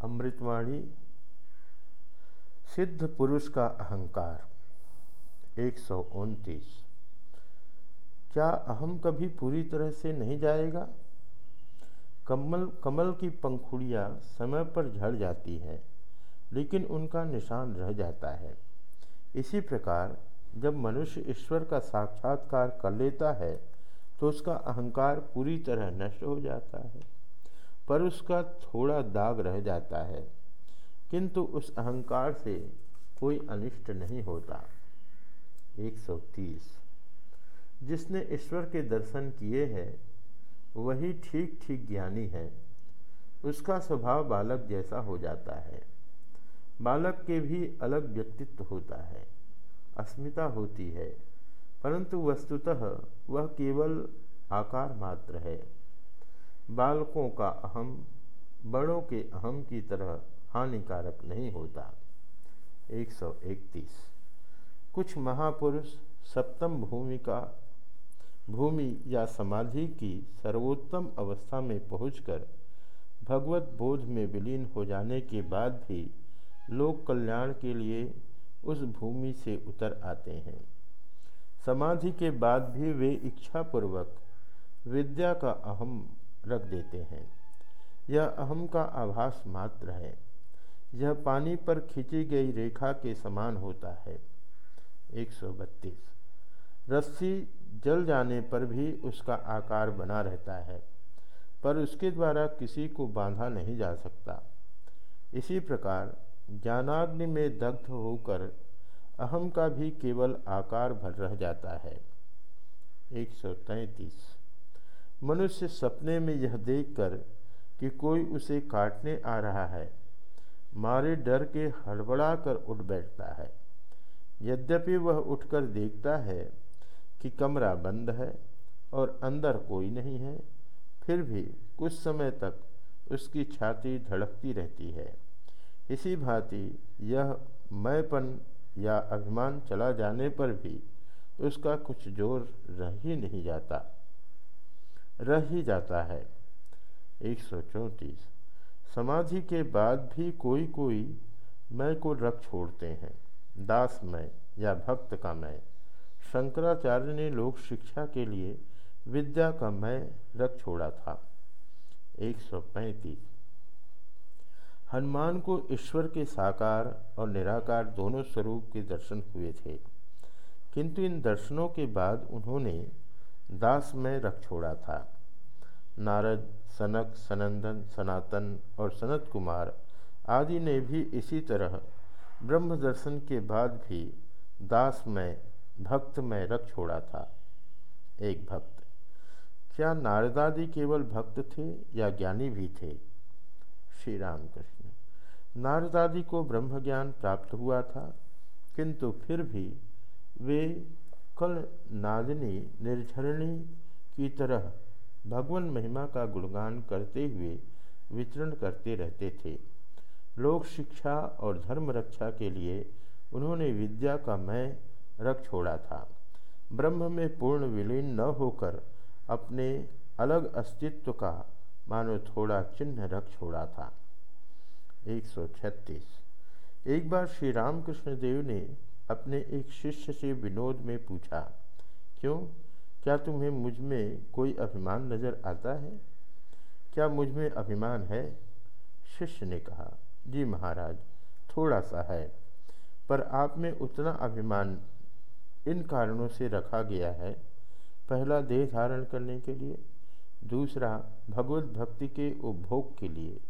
अमृतवाणी, सिद्ध पुरुष का अहंकार, एक सौ उनतीस। क्या अहम कभी पूरी तरह से नहीं जाएगा? कमल कमल की पंखुड़ियाँ समय पर झड़ जाती हैं, लेकिन उनका निशान रह जाता है। इसी प्रकार, जब मनुष्य ईश्वर का साक्षात्कार कर लेता है तो उसका अहंकार पूरी तरह नष्ट हो जाता है। पर उसका थोड़ा दाग रह जाता है। किंतु उस अहंकार से कोई अनिष्ट नहीं होता। 130 जिसने ईश्वर के दर्शन किए हैं, वही ठीक ठीक ज्ञानी है। उसका स्वभाव बालक जैसा हो जाता है। बालक के भी अलग व्यक्तित्व होता है। अस्मिता होती है, परंतु वस्तुतः वह केवल आकार मात्र है। बालकों का अहम, बड़ों के अहम की तरह हानिकारक नहीं होता। 131 कुछ महापुरुष सप्तम भूमि का, भूमि या समाधि की सर्वोत्तम अवस्था में पहुंचकर भगवत बोध में विलीन हो जाने के बाद भी लोक कल्याण के लिए उस भूमि से उतर आते हैं। समाधि के बाद भी वे इच्छापूर्वक विद्या का अहम रख देते हैं। यह अहम का आभास मात्र है। यह पानी पर खींची गई रेखा के समान होता है। 132 रस्सी जल जाने पर भी उसका आकार बना रहता है, पर उसके द्वारा किसी को बांधा नहीं जा सकता। इसी प्रकार ज्ञानाग्नि में दग्ध होकर अहम का भी केवल आकार भर रह जाता है। 133 मनुष्य सपने में यह देखकर कि कोई उसे काटने आ रहा है, मारे डर के हड़बड़ा कर उठ बैठता है। यद्यपि वह उठकर देखता है कि कमरा बंद है और अंदर कोई नहीं है, फिर भी कुछ समय तक उसकी छाती धड़कती रहती है। इसी भांति यह मैंपन या अभिमान चला जाने पर भी उसका कुछ ज़ोर रह ही नहीं जाता। रह ही जाता है। एक सौ चौंतीस। समाधि के बाद भी कोई कोई मैं को रख छोड़ते हैं। दास मैं या भक्त का मैं शंकराचार्य ने लोक शिक्षा के लिए विद्या का मैं रख छोड़ा था। 135 हनुमान को ईश्वर के साकार और निराकार दोनों स्वरूप के दर्शन हुए थे। किंतु इन दर्शनों के बाद उन्होंने दास में रख छोड़ा था। नारद, सनक, सनंदन, सनातन और सनत कुमार आदि ने भी इसी तरह ब्रह्म दर्शन के बाद भी दास में, भक्त में रख छोड़ा था। एक भक्त। क्या नारदादि केवल भक्त थे या ज्ञानी भी थे? श्री रामकृष्ण नारदादि को ब्रह्म ज्ञान प्राप्त हुआ था, किंतु फिर भी वे कल नादिनी निर्झरणी की तरह भगवान महिमा का गुणगान करते हुए वितरण करते रहते थे। लोक शिक्षा और धर्म रक्षा के लिए उन्होंने विद्या का मैं रख छोड़ा था। ब्रह्म में पूर्ण विलीन न होकर अपने अलग अस्तित्व का मानो थोड़ा चिन्ह रख छोड़ा था। 136 एक बार श्री रामकृष्ण देव ने अपने एक शिष्य से विनोद में पूछा, क्यों? क्या तुम्हें मुझमें कोई अभिमान नज़र आता है? क्या मुझमें अभिमान है? शिष्य ने कहा, जी महाराज, थोड़ा सा है, पर आप में उतना अभिमान इन कारणों से रखा गया है। पहला, देह धारण करने के लिए, दूसरा, भगवत भक्ति के उपभोग के लिए,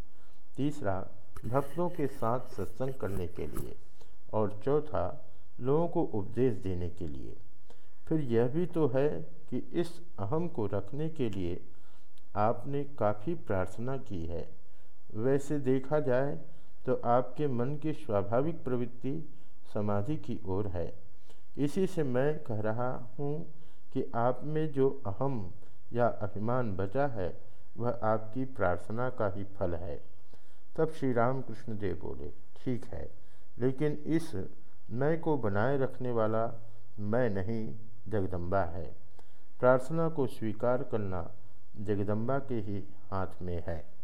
तीसरा, भक्तों के साथ सत्संग करने के लिए, और चौथा लोगों को उपदेश देने के लिए। फिर यह भी तो है कि इस अहम को रखने के लिए आपने काफ़ी प्रार्थना की है। वैसे देखा जाए तो आपके मन की स्वाभाविक प्रवृत्ति समाधि की ओर है। इसी से मैं कह रहा हूँ कि आप में जो अहम या अभिमान बचा है, वह आपकी प्रार्थना का ही फल है। तब श्री राम कृष्ण देव बोले, ठीक है, लेकिन इस मैं को बनाए रखने वाला मैं नहीं, जगदम्बा है। प्रार्थना को स्वीकार करना जगदम्बा के ही हाथ में है।